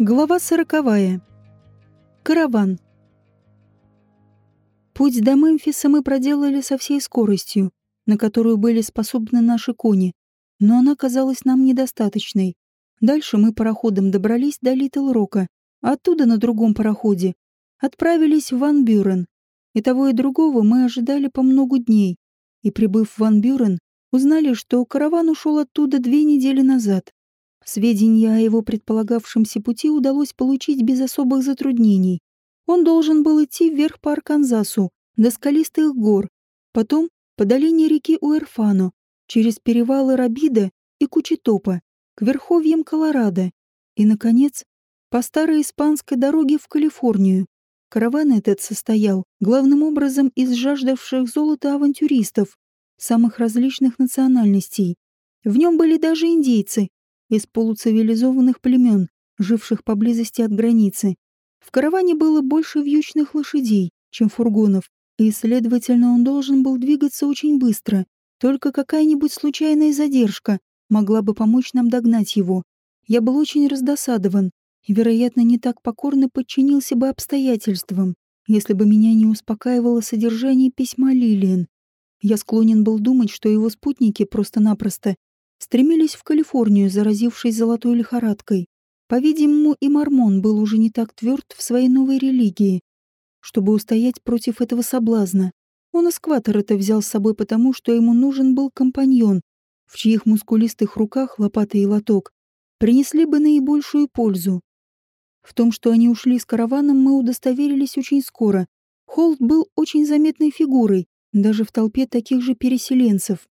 Глава сороковая. Караван. Путь до Мемфиса мы проделали со всей скоростью, на которую были способны наши кони, но она казалась нам недостаточной. Дальше мы пароходом добрались до Литл Рока, а оттуда на другом пароходе отправились в Ван Бюрен. И того и другого мы ожидали по многу дней, и, прибыв в Ван Бюрен, узнали, что караван ушел оттуда две недели назад. Сведения о его предполагавшемся пути удалось получить без особых затруднений. Он должен был идти вверх по Арканзасу, до скалистых гор, потом по долине реки Уэрфано, через перевалы Рабида и Кучетопа, к верховьям Колорадо и, наконец, по старой испанской дороге в Калифорнию. Караван этот состоял главным образом из жаждавших золота авантюристов самых различных национальностей. В нем были даже индейцы, из полуцивилизованных племен, живших поблизости от границы. В караване было больше вьючных лошадей, чем фургонов, и, следовательно, он должен был двигаться очень быстро. Только какая-нибудь случайная задержка могла бы помочь нам догнать его. Я был очень раздосадован и, вероятно, не так покорно подчинился бы обстоятельствам, если бы меня не успокаивало содержание письма Лилиан. Я склонен был думать, что его спутники просто-напросто стремились в Калифорнию, заразившись золотой лихорадкой. По-видимому, и Мормон был уже не так тверд в своей новой религии, чтобы устоять против этого соблазна. Он эскватор это взял с собой потому, что ему нужен был компаньон, в чьих мускулистых руках лопата и лоток принесли бы наибольшую пользу. В том, что они ушли с караваном, мы удостоверились очень скоро. Холд был очень заметной фигурой, даже в толпе таких же переселенцев.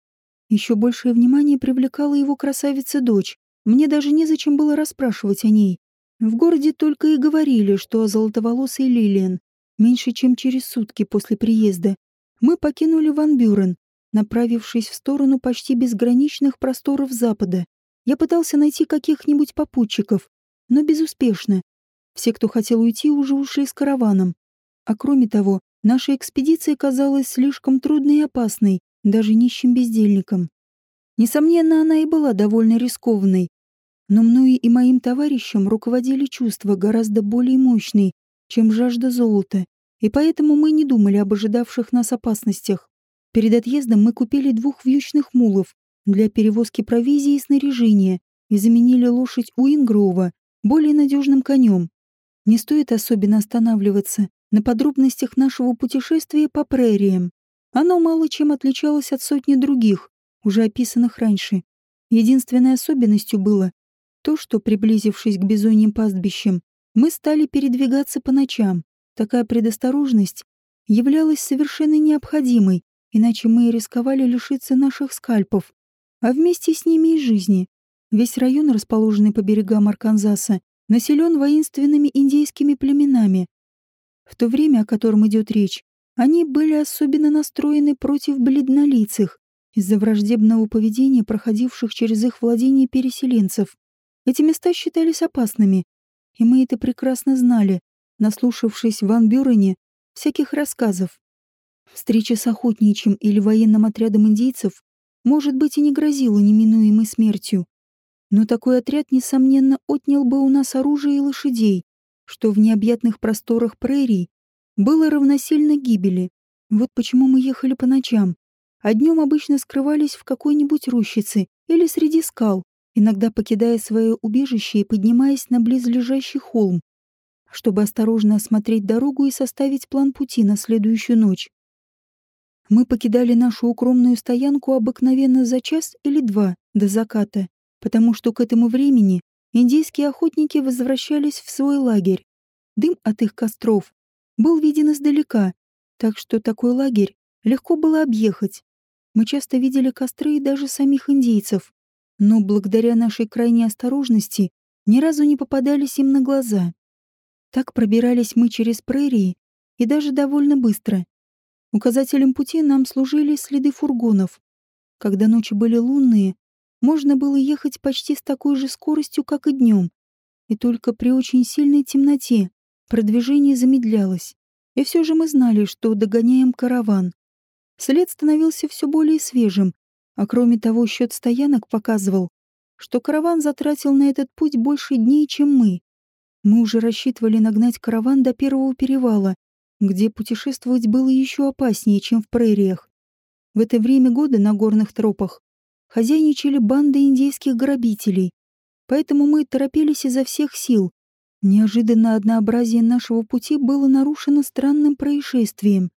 Еще большее внимание привлекала его красавица-дочь. Мне даже незачем было расспрашивать о ней. В городе только и говорили, что о золотоволосой Лилиан. Меньше чем через сутки после приезда мы покинули Ван Бюрен, направившись в сторону почти безграничных просторов Запада. Я пытался найти каких-нибудь попутчиков, но безуспешно. Все, кто хотел уйти, уже ушли с караваном. А кроме того, наша экспедиция казалась слишком трудной и опасной, даже нищим бездельником. Несомненно, она и была довольно рискованной, но мною и моим товарищам руководили чувства гораздо более мощные, чем жажда золота, и поэтому мы не думали об ожидавших нас опасностях. Перед отъездом мы купили двух вьючных мулов для перевозки провизии и снаряжения и заменили лошадь Уингроува более надежным конем. Не стоит особенно останавливаться на подробностях нашего путешествия по прериям. Оно мало чем отличалось от сотни других, уже описанных раньше. Единственной особенностью было то, что, приблизившись к бизоньим пастбищам, мы стали передвигаться по ночам. Такая предосторожность являлась совершенно необходимой, иначе мы рисковали лишиться наших скальпов, а вместе с ними и жизни. Весь район, расположенный по берегам Арканзаса, населен воинственными индейскими племенами. В то время, о котором идет речь, они были особенно настроены против бледнолицых из-за враждебного поведения проходивших через их владения переселенцев. Эти места считались опасными, и мы это прекрасно знали, наслушавшись в Ван всяких рассказов. Встреча с охотничьим или военным отрядом индейцев может быть и не грозила неминуемой смертью. Но такой отряд, несомненно, отнял бы у нас оружие и лошадей, что в необъятных просторах прерий было равносильно гибели. Вот почему мы ехали по ночам, а днем обычно скрывались в какой-нибудь рощице или среди скал, иногда покидая свое убежище и поднимаясь на близлежащий холм, чтобы осторожно осмотреть дорогу и составить план пути на следующую ночь. Мы покидали нашу укромную стоянку обыкновенно за час или два до заката, потому что к этому времени индейские охотники возвращались в свой лагерь. Дым от их костров был виден издалека, так что такой лагерь легко было объехать. Мы часто видели костры и даже самих индейцев, но благодаря нашей крайней осторожности ни разу не попадались им на глаза. Так пробирались мы через прерии и даже довольно быстро. Указателем пути нам служили следы фургонов. Когда ночи были лунные, можно было ехать почти с такой же скоростью, как и днем, и только при очень сильной темноте Продвижение замедлялось. И все же мы знали, что догоняем караван. След становился все более свежим, а кроме того счет стоянок показывал, что караван затратил на этот путь больше дней, чем мы. Мы уже рассчитывали нагнать караван до первого перевала, где путешествовать было еще опаснее, чем в прериях. В это время года на горных тропах хозяйничали банды индейских грабителей, поэтому мы торопились изо всех сил. Неожиданно однообразие нашего пути было нарушено странным происшествием.